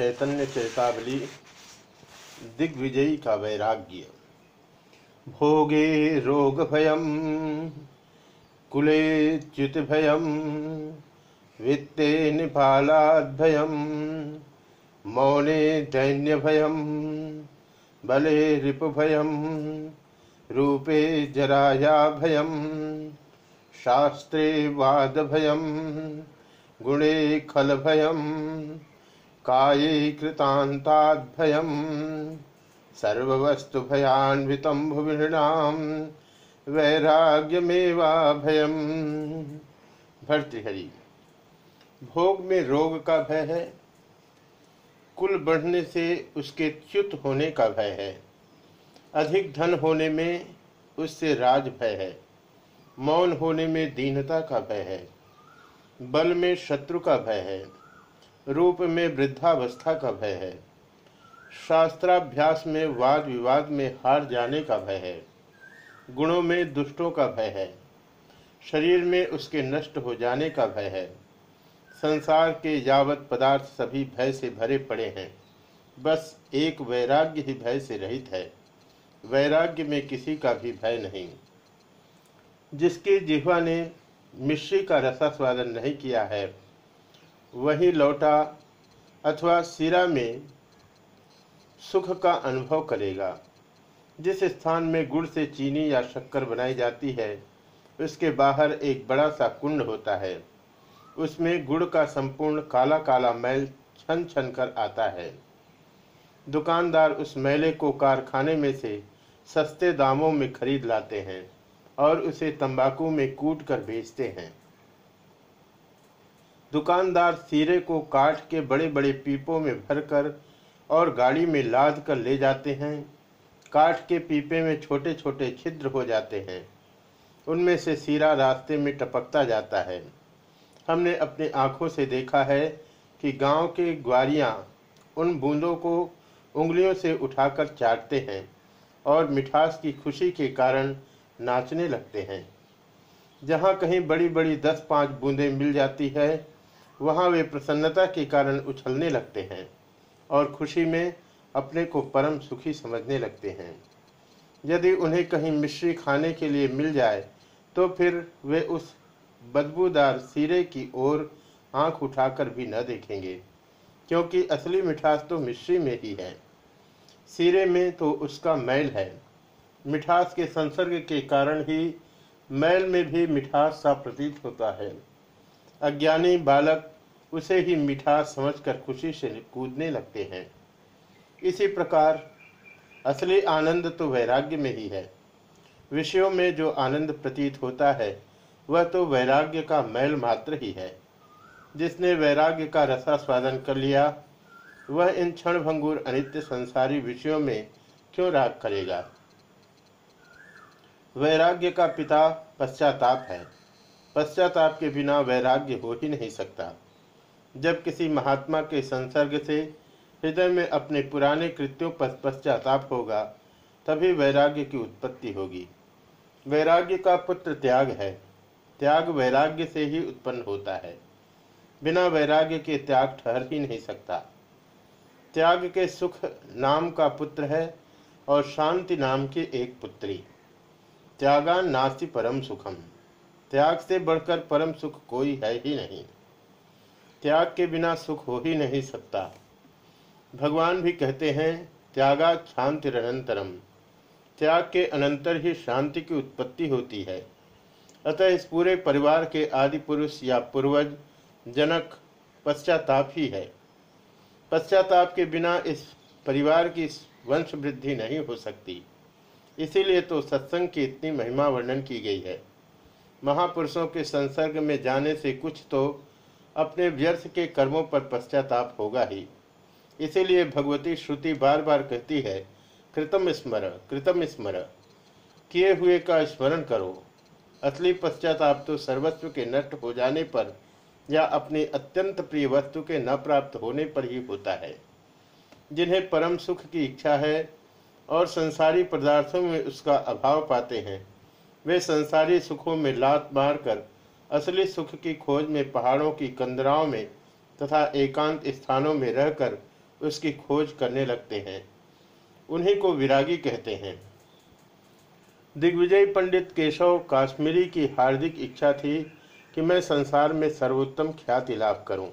चैतन्य चैतावली, दिग्विजयी का वैराग्य। भोगे रोग भयम कुले च्युत भयम, वित्ते निपालाद भयम मौने दैन्य भयम, बले रिप भयम, रूपे जराया भयम, शास्त्रे वाद भयम, गुणे खल भयम काये कृतान्ताद्भयम्। सर्ववस्तु भयान्वितं भुविणाम वैराग्यमेवा भयम भर्तृहरि भोग में रोग का भय है। कुल बढ़ने से उसके च्युत होने का भय है। अधिक धन होने में उससे राज भय है। मौन होने में दीनता का भय है। बल में शत्रु का भय है। रूप में वृद्धावस्था का भय है। शास्त्राभ्यास में वाद विवाद में हार जाने का भय है। गुणों में दुष्टों का भय है। शरीर में उसके नष्ट हो जाने का भय है। संसार के यावत पदार्थ सभी भय से भरे पड़े हैं। बस एक वैराग्य ही भय से रहित है। वैराग्य में किसी का भी भय नहीं। जिसके जिह्वा ने मिश्री का रसास्वादन नहीं किया है वही लौटा अथवा सिरा में सुख का अनुभव करेगा। जिस स्थान में गुड़ से चीनी या शक्कर बनाई जाती है, उसके बाहर एक बड़ा सा कुंड होता है। उसमें गुड़ का संपूर्ण काला काला मैल छन छन कर आता है। दुकानदार उस मैले को कारखाने में से सस्ते दामों में खरीद लाते हैं और उसे तंबाकू में कूट कर बेचते हैं। दुकानदार सीरे को काठ के बड़े बड़े पीपों में भरकर और गाड़ी में लाद कर ले जाते हैं। काठ के पीपे में छोटे छोटे छिद्र हो जाते हैं। उनमें से सीरा रास्ते में टपकता जाता है। हमने अपनी आँखों से देखा है कि गाँव के ग्वारियाँ उन बूंदों को उंगलियों से उठाकर चाटते हैं और मिठास की खुशी के कारण नाचने लगते हैं। जहाँ कहीं बड़ी बड़ी दस पाँच बूंदें मिल जाती है वहाँ वे प्रसन्नता के कारण उछलने लगते हैं और खुशी में अपने को परम सुखी समझने लगते हैं। यदि उन्हें कहीं मिश्री खाने के लिए मिल जाए तो फिर वे उस बदबूदार सिरे की ओर आँख उठाकर भी न देखेंगे, क्योंकि असली मिठास तो मिश्री में ही है। सिरे में तो उसका मैल है। मिठास के संसर्ग के कारण ही मैल में भी मिठास सा प्रतीत होता है। अज्ञानी बालक उसे ही मिठास समझकर खुशी से कूदने लगते हैं। इसी प्रकार, असली आनंद तो वैराग्य में ही है। विषयों में जो आनंद प्रतीत होता है, वह तो वैराग्य का मैल मात्र ही है। जिसने वैराग्य का रसास्वादन कर लिया, वह इन क्षण भंगुर अनित्य संसारी विषयों में क्यों राग करेगा? वैराग्य का पिता पश्चाताप है। पश्चाताप के बिना वैराग्य हो ही नहीं सकता। जब किसी महात्मा के संसर्ग से हृदय में अपने पुराने कृत्यों पर पश्चाताप होगा, तभी वैराग्य की उत्पत्ति होगी। वैराग्य का पुत्र त्याग है। त्याग वैराग्य से ही उत्पन्न होता है। बिना वैराग्य के त्याग ठहर ही नहीं सकता। त्याग के सुख नाम का पुत्र है और शांति नाम की एक पुत्री। त्यागा नास्ति परम सुखम। त्याग से बढ़कर परम सुख कोई है ही नहीं। त्याग के बिना सुख हो ही नहीं सकता। भगवान भी कहते हैं, त्यागा शांति अनंतरम त्याग के अनंतर ही शांति की उत्पत्ति होती है। अतः इस पूरे परिवार के आदि पुरुष या पूर्वज, जनक, पश्चाताप ही है। पश्चाताप के बिना इस परिवार की वंश वृद्धि नहीं हो सकती। इसीलिए तो सत्संग की इतनी महिमा वर्णन की गई है। महापुरुषों के संसर्ग में जाने से कुछ तो अपने व्यर्थ के कर्मों पर पश्चाताप होगा ही। इसीलिए भगवती श्रुति बार बार कहती है, कृतम स्मर कृतम स्मर। किए हुए का स्मरण करो। असली पश्चाताप तो सर्वस्व के नष्ट हो जाने पर या अपनी अत्यंत प्रिय वस्तु के न प्राप्त होने पर ही होता है। जिन्हें परम सुख की इच्छा है और संसारी पदार्थों में उसका अभाव पाते हैं, वे संसारी सुखों में लात मार कर असली सुख की खोज में, पहाड़ों की कंदराओं में तथा एकांत स्थानों में रहकर उसकी खोज करने लगते हैं उन्हीं को विरागी कहते हैं दिग्विजय पंडित केशव काश्मीरी की हार्दिक इच्छा थी कि मैं संसार में सर्वोत्तम ख्याति लाभ करूँ।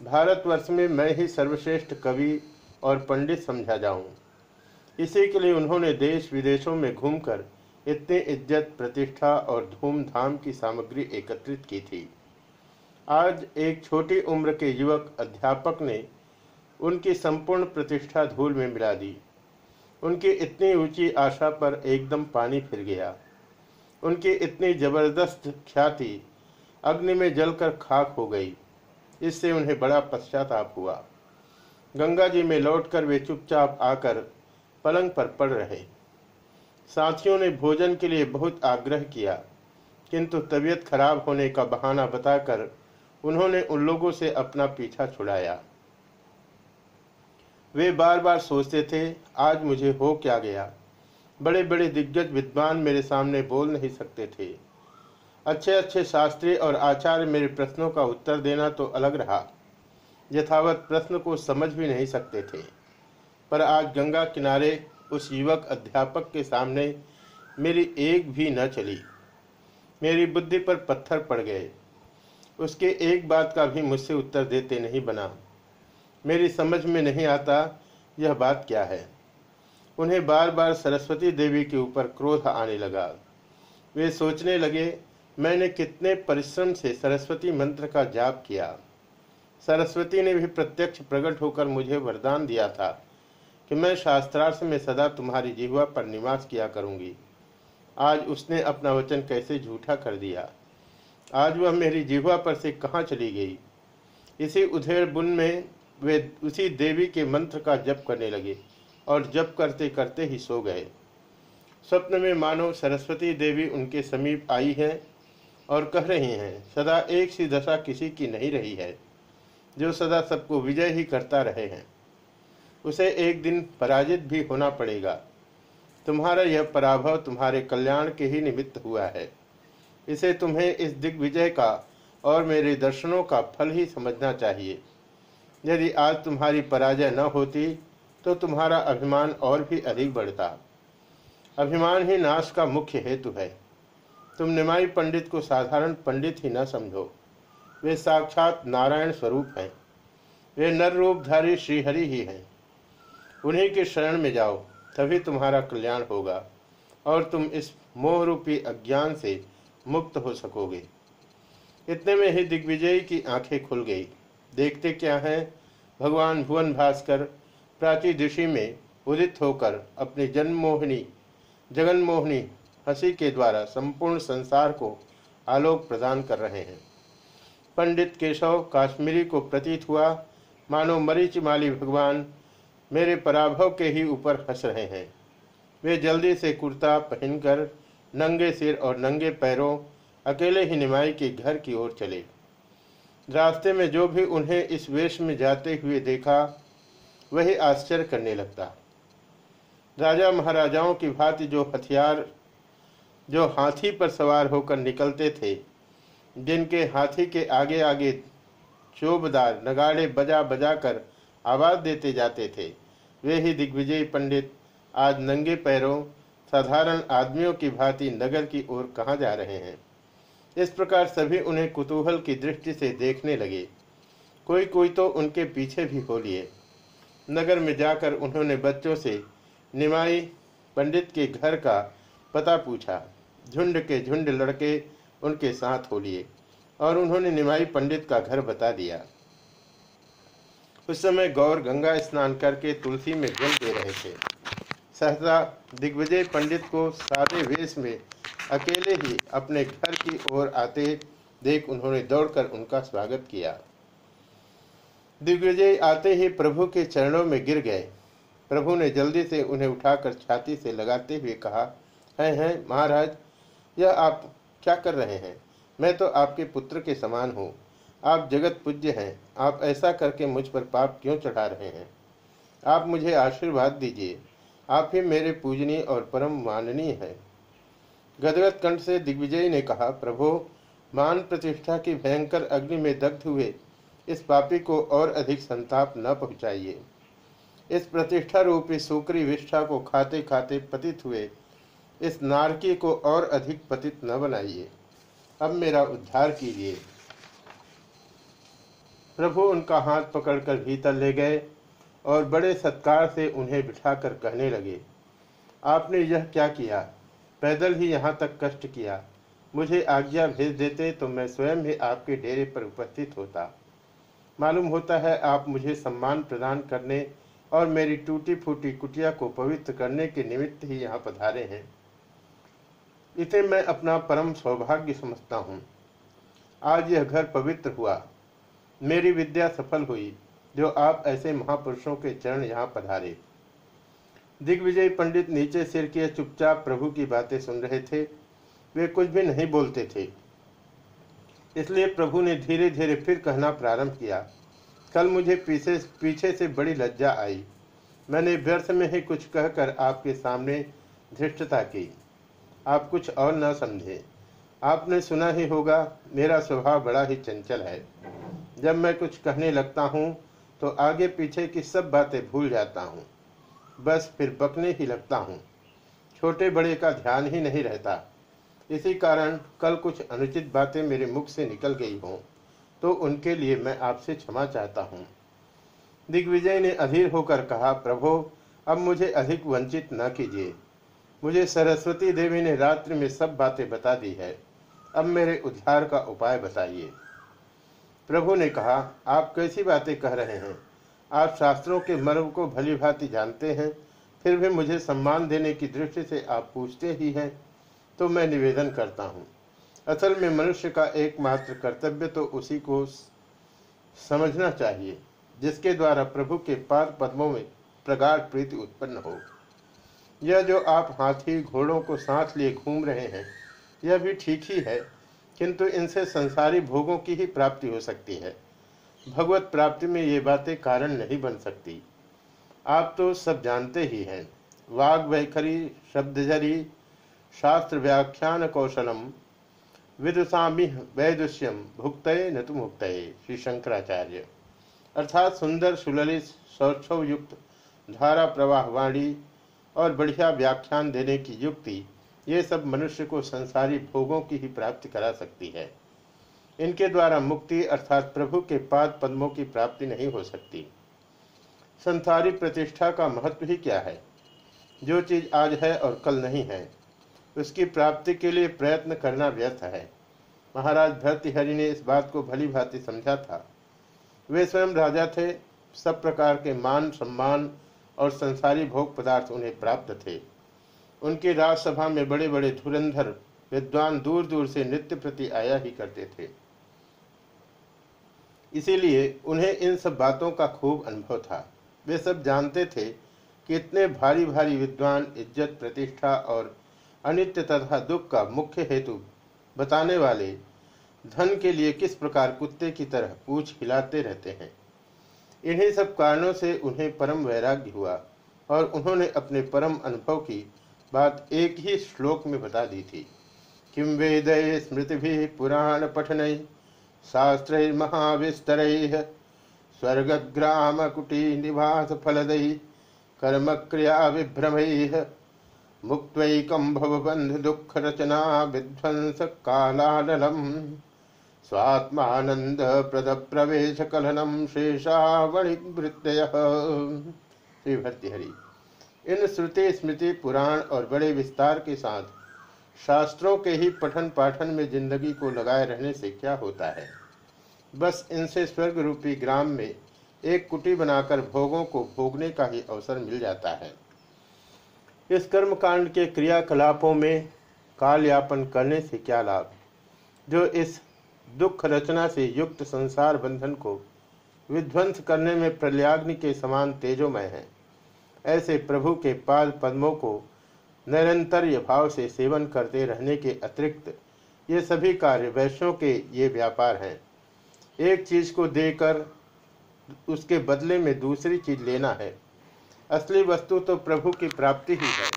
भारतवर्ष में मैं ही सर्वश्रेष्ठ कवि और पंडित समझा जाऊँ। इसी के लिए उन्होंने देश विदेशों में घूमकर इतनी इज़्ज़त, प्रतिष्ठा और धूमधाम की सामग्री एकत्रित की थी। आज एक छोटी उम्र के युवक अध्यापक ने उनकी संपूर्ण प्रतिष्ठा धूल में मिला दी। उनकी इतनी ऊँची आशा पर एकदम पानी फिर गया। उनकी इतनी ज़बरदस्त ख्याति अग्नि में जलकर खाक हो गई। इससे उन्हें बड़ा पश्चाताप हुआ। गंगा जी में लौटकर वे चुपचाप आकर पलंग पर पड़ रहे। साथियों ने भोजन के लिए बहुत आग्रह किया, किंतु तबीयत खराब होने का बहाना बताकर उन्होंने उन लोगों से अपना पीछा छुड़ाया। वे बार बार सोचते थे, आज मुझे हो क्या गया? बड़े बड़े दिग्गज विद्वान मेरे सामने बोल नहीं सकते थे। अच्छे अच्छे शास्त्री और आचार्य मेरे प्रश्नों का उत्तर देना तो अलग रहा। यथावत प्रश्न को समझ भी नहीं सकते थे। पर आज गंगा किनारे उस युवक अध्यापक के सामने मेरी एक भी न चली। मेरी बुद्धि पर पत्थर पड़ गए। उसके एक बात का भी मुझसे उत्तर देते नहीं बना। मेरी समझ में नहीं आता यह बात क्या है। उन्हें बार बार सरस्वती देवी के ऊपर क्रोध आने लगा। वे सोचने लगे, मैंने कितने परिश्रम से सरस्वती मंत्र का जाप किया। सरस्वती ने भी प्रत्यक्ष प्रकट होकर मुझे वरदान दिया था। कि मैं शास्त्रार्थ में सदा तुम्हारी जीवा पर निवास किया करूँगी। आज उसने अपना वचन कैसे झूठा कर दिया? आज वह मेरी जिह्वा पर से कहाँ चली गई? इसी उधेड़ बुन में वे उसी देवी के मंत्र का जप करने लगे और जप करते करते ही सो गए। स्वप्न में मानो सरस्वती देवी उनके समीप आई है और कह रही हैं, सदा एक सी दशा किसी की नहीं रही है, जो सदा सबको विजय ही करता रहे हैं। उसे एक दिन पराजित भी होना पड़ेगा। तुम्हारा यह पराभव तुम्हारे कल्याण के ही निमित्त हुआ है। इसे तुम्हें इस दिग्विजय का और मेरे दर्शनों का फल ही समझना चाहिए। यदि आज तुम्हारी पराजय न होती तो तुम्हारा अभिमान और भी अधिक बढ़ता। अभिमान ही नाश का मुख्य हेतु है। तुम निमाई पंडित को साधारण पंडित ही न समझो। वे साक्षात नारायण स्वरूप हैं। वे नर रूपधारी श्रीहरि ही हैं। उन्हीं के शरण में जाओ, तभी तुम्हारा कल्याण होगा, और तुम इस मोह रूपी अज्ञान से मुक्त हो सकोगे। इतने में ही दिग्विजय की आँखें खुल गई। देखते क्या है? भगवान भुवन भास्कर प्राची दिशि में उदित होकर अपनी जन्ममोहिनी जगनमोहिनी हँसी के द्वारा संपूर्ण संसार को आलोक प्रदान कर रहे हैं। पंडित केशव काश्मीरी को प्रतीत हुआ, मानो मरीचिमाली भगवान मेरे पराभव के ही ऊपर हंस रहे हैं। वे जल्दी से कुर्ता पहनकर नंगे सिर और नंगे पैरों अकेले ही निमाई के घर की ओर चले। रास्ते में जो भी उन्हें इस वेश में जाते हुए देखा, वही आश्चर्य करने लगता। राजा महाराजाओं की भांति जो हथियार, जो हाथी पर सवार होकर निकलते थे, जिनके हाथी के आगे आगे चोबदार नगाड़े बजा बजा कर आवाज़ देते जाते थे। वे ही दिग्विजय पंडित, आज नंगे पैरों, साधारण आदमियों की भांति नगर की ओर कहाँ जा रहे हैं। इस प्रकार सभी उन्हें कुतूहल की दृष्टि से देखने लगे। कोई कोई तो उनके पीछे भी हो लिए। नगर में जाकर उन्होंने बच्चों से निमाई पंडित के घर का पता पूछा। झुंड के झुंड लड़के उनके साथ हो लिए और उन्होंने निमाई पंडित का घर बता दिया। उस समय गौर गंगा स्नान करके तुलसी में जल दे रहे थे। सहसा दिग्विजय पंडित को सादे वेश में अकेले ही अपने घर की ओर आते देख उन्होंने दौड़कर उनका स्वागत किया। दिग्विजय आते ही प्रभु के चरणों में गिर गए। प्रभु ने जल्दी से उन्हें उठाकर छाती से लगाते हुए कहा, है, हैं, महाराज, यह आप क्या कर रहे हैं? मैं तो आपके पुत्र के समान हूँ। आप जगत पूज्य हैं। आप ऐसा करके मुझ पर पाप क्यों चढ़ा रहे हैं? आप मुझे आशीर्वाद दीजिए। आप ही मेरे पूजनीय और परम माननीय है। गदगद कंठ से दिग्विजय ने कहा, प्रभो, मान प्रतिष्ठा की भयंकर अग्नि में दग्ध हुए, इस पापी को और अधिक संताप न पहुंचाइए। इस प्रतिष्ठा रूपी सूकरी विष्ठा को खाते खाते पतित हुए, इस नारकी को और अधिक पतित न बनाइए। अब मेरा उद्धार कीजिए। प्रभु उनका हाथ पकड़कर भीतर ले गए और बड़े सत्कार से उन्हें बिठाकर कहने लगे, आपने यह क्या किया? पैदल ही यहाँ तक कष्ट किया। मुझे आज्ञा भेज देते तो मैं स्वयं ही आपके डेरे पर उपस्थित होता। मालूम होता है आप मुझे सम्मान प्रदान करने और मेरी टूटी फूटी कुटिया को पवित्र करने के निमित्त ही यहाँ पधारे हैं। इसे मैं अपना परम सौभाग्य समझता हूँ। आज यह घर पवित्र हुआ। मेरी विद्या सफल हुई, जो आप ऐसे महापुरुषों के चरण यहाँ पधारे। दिग्विजय पंडित नीचे सिर किए चुपचाप प्रभु की बातें सुन रहे थे। वे कुछ भी नहीं बोलते थे। इसलिए प्रभु ने धीरे धीरे फिर कहना प्रारंभ किया। कल मुझे पीछे पीछे से बड़ी लज्जा आई। मैंने व्यर्थ में ही कुछ कहकर आपके सामने धृष्टता की। आप कुछ और न समझे। आपने सुना ही होगा, मेरा स्वभाव बड़ा ही चंचल है। जब मैं कुछ कहने लगता हूँ तो आगे पीछे की सब बातें भूल जाता हूँ। बस फिर बकने ही लगता हूँ। छोटे बड़े का ध्यान ही नहीं रहता। इसी कारण कल कुछ अनुचित बातें मेरे मुख से निकल गई हों तो उनके लिए मैं आपसे क्षमा चाहता हूँ। दिग्विजय ने अधीर होकर कहा, प्रभो, अब मुझे अधिक वंचित न कीजिए। मुझे सरस्वती देवी ने रात्रि में सब बातें बता दी है। अब मेरे उद्धार का उपाय बताइए। प्रभु ने कहा, आप कैसी बातें कह रहे हैं? आप शास्त्रों के मर्म को भली भांति जानते हैं, फिर भी मुझे सम्मान देने की दृष्टि से आप पूछते ही हैं तो मैं निवेदन करता हूँ। असल में मनुष्य का एकमात्र कर्तव्य तो उसी को समझना चाहिए, जिसके द्वारा प्रभु के पाद पद्मों में प्रगाढ़ प्रीति उत्पन्न हो। यह जो आप हाथी घोड़ों को साथ लिए घूम रहे हैं, यह भी ठीक ही है किंतु इनसे संसारी भोगों की ही प्राप्ति हो सकती है। भगवत प्राप्ति में ये बातें कारण नहीं बन सकती। आप तो सब जानते ही हैं। वाग वैखरी, शब्दजरी, शास्त्र व्याख्यान कौशलम विदुषामि वैदुष्यम भुक्त न तो मुक्त श्री शंकराचार्य। अर्थात सुंदर, सुललित सौक्षव युक्त धारा प्रवाह वाणी और बढ़िया व्याख्यान देने की युक्ति ये सब मनुष्य को संसारी भोगों की ही प्राप्ति करा सकती है। इनके द्वारा मुक्ति अर्थात प्रभु के पाद पद्मों की प्राप्ति नहीं हो सकती। संसारी प्रतिष्ठा का महत्व ही क्या है? जो चीज़ आज है और कल नहीं है, उसकी प्राप्ति के लिए प्रयत्न करना व्यर्थ है। महाराज भरतहरि ने इस बात को भली भांति समझा था। वे स्वयं राजा थे, सब प्रकार के मान, सम्मान और संसारी भोग पदार्थ उन्हें प्राप्त थे। उनकी राजसभा में बड़े बड़े धुरंधर विद्वान दूर दूर से नृत्य प्रति आया ही करते थे। इसीलिए उन्हें इन सब बातों का खूब अनुभव था। वे सब जानते थे कि इतने भारी भारी विद्वान इज़्ज़त, प्रतिष्ठा और अनित्य तथा दुख का मुख्य हेतु बताने वाले धन के लिए किस प्रकार कुत्ते की तरह पूछ हिलाते रहते हैं। इन्हीं सब कारणों से उन्हें परम वैराग्य हुआ और उन्होंने अपने परम अनुभव की बात एक ही श्लोक में बता दी थी। किम वेद स्मृति भी पुराण पठन शास्त्र, महाविस्तर स्वर्ग्राम कुटी निवास फलद कर्म क्रिया विभ्रम मुक्तकम भवबंध दुख रचना विध्वंस कालानलम स्वात्मानंद प्रद प्रवेश कलनम शेषावणिवृत्तय श्री भर्तृहरि इन श्रुति स्मृति पुराण और बड़े विस्तार के साथ शास्त्रों के ही पठन पाठन में ज़िंदगी को लगाए रहने से क्या होता है? बस इनसे स्वर्ग रूपी ग्राम में एक कुटी बनाकर भोगों को भोगने का ही अवसर मिल जाता है। इस कर्म कांड के क्रियाकलापों में काल यापन करने से क्या लाभ? जो इस दुख रचना से युक्त संसार बंधन को विध्वंस करने में प्रल्याग्नि के समान तेजोमय है। ऐसे प्रभु के पाद पद्मों को निरंतर भाव से सेवन करते रहने के अतिरिक्त ये सभी कार्य वैश्यों के ये व्यापार हैं। एक चीज़ को देकर उसके बदले में दूसरी चीज़ लेना है। असली वस्तु तो प्रभु की प्राप्ति ही है।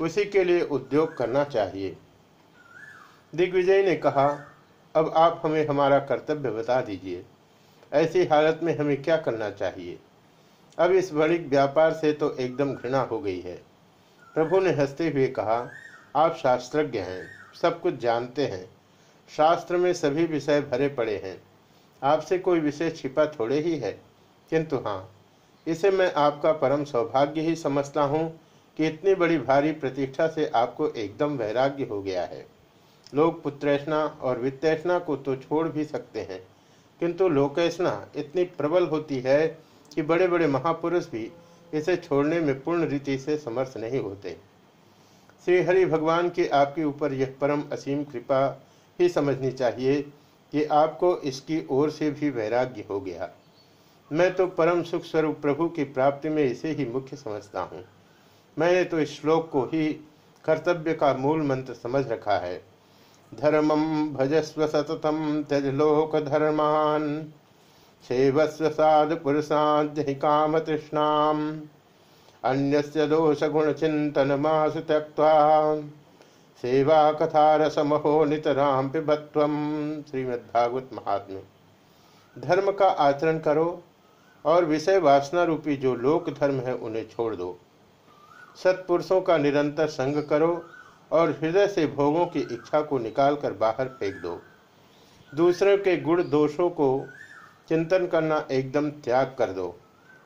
उसी के लिए उद्योग करना चाहिए। दिग्विजय ने कहा, अब आप हमें हमारा कर्तव्य बता दीजिए। ऐसी हालत में हमें क्या करना चाहिए? अब इस वणिक व्यापार से तो एकदम घृणा हो गई है। प्रभु ने हँसते हुए कहा, आप शास्त्रज्ञ हैं, सब कुछ जानते हैं। शास्त्र में सभी विषय भरे पड़े हैं। आपसे कोई विषय छिपा थोड़े ही है। किंतु हाँ इसे मैं आपका परम सौभाग्य ही समझता हूँ कि इतनी बड़ी भारी प्रतिष्ठा से आपको एकदम वैराग्य हो गया है। लोग पुत्रैषणा और वित्तैषणा को तो छोड़ भी सकते हैं, किंतु लोकेशना इतनी प्रबल होती है कि बड़े बड़े महापुरुष भी इसे छोड़ने में पूर्ण रीति से समर्थ नहीं होते। श्री हरि भगवान की आपके ऊपर यह परम असीम कृपा ही समझनी चाहिए कि आपको इसकी ओर से भी वैराग्य हो गया। मैं तो परम सुख स्वरूप प्रभु की प्राप्ति में इसे ही मुख्य समझता हूँ। मैंने तो इस श्लोक को ही कर्तव्य का मूल मंत्र समझ रखा है। धर्मम भजस्व सततम त्यज लोक धर्मान सेवस्व साध पुरुषां काम तृष्णाम अन्य दोष गुण चिंतन मास त्यक्ता सेवा कथा रसमहो नितराम पिबत्व श्रीमद्भागवत महात्म्य। धर्म का आचरण करो और विषय वासना रूपी जो लोक धर्म है उन्हें छोड़ दो। सत्पुरुषों का निरंतर संग करो और हृदय से भोगों की इच्छा को निकालकर बाहर फेंक दो। दूसरों के गुण दोषों को चिंतन करना एकदम त्याग कर दो।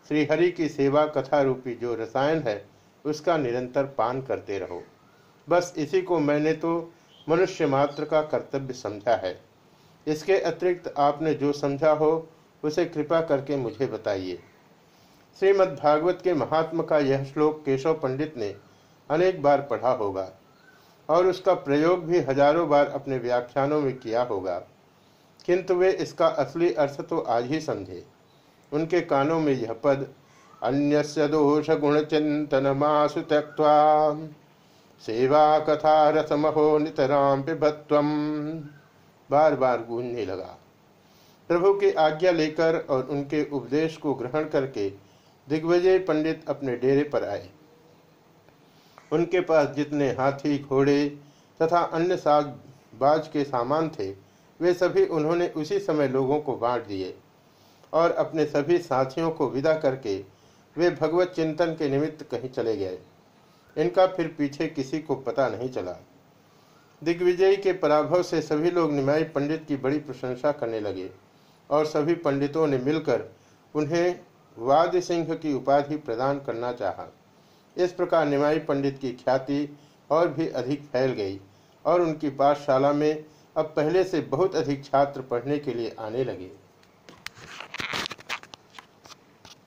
श्रीहरि की सेवा कथा रूपी जो रसायन है, उसका निरंतर पान करते रहो। बस इसी को मैंने तो मनुष्य मात्र का कर्तव्य समझा है। इसके अतिरिक्त आपने जो समझा हो, उसे कृपा करके मुझे बताइए। श्रीमद्भागवत के महात्मा का यह श्लोक केशव पंडित ने अनेक बार पढ़ा होगा, और उसका प्रयोग भी हज़ारों बार अपने व्याख्यानों में किया होगा। किंतु वे इसका असली अर्थ तो आज ही समझे। उनके कानों में यह पद अन्य दोष गुण चिंतन मासु त्यक्वा सेवा कथा रसमहो नितराम पिभत्वम बार बार गूंजने लगा। प्रभु की आज्ञा लेकर और उनके उपदेश को ग्रहण करके दिग्विजय पंडित अपने डेरे पर आए। उनके पास जितने हाथी, घोड़े तथा अन्य साग बाज के सामान थे वे सभी उन्होंने उसी समय लोगों को बांट दिए और अपने सभी साथियों को विदा करके वे भगवत चिंतन के निमित्त कहीं चले गए। इनका फिर पीछे किसी को पता नहीं चला। दिग्विजयी के पराभव से सभी लोग निमाई पंडित की बड़ी प्रशंसा करने लगे और सभी पंडितों ने मिलकर उन्हें वाद सिंह की उपाधि प्रदान करना चाहा। इस प्रकार निमाई पंडित की ख्याति और भी अधिक फैल गई और उनकी पाठशाला में अब पहले से बहुत अधिक छात्र पढ़ने के लिए आने लगे।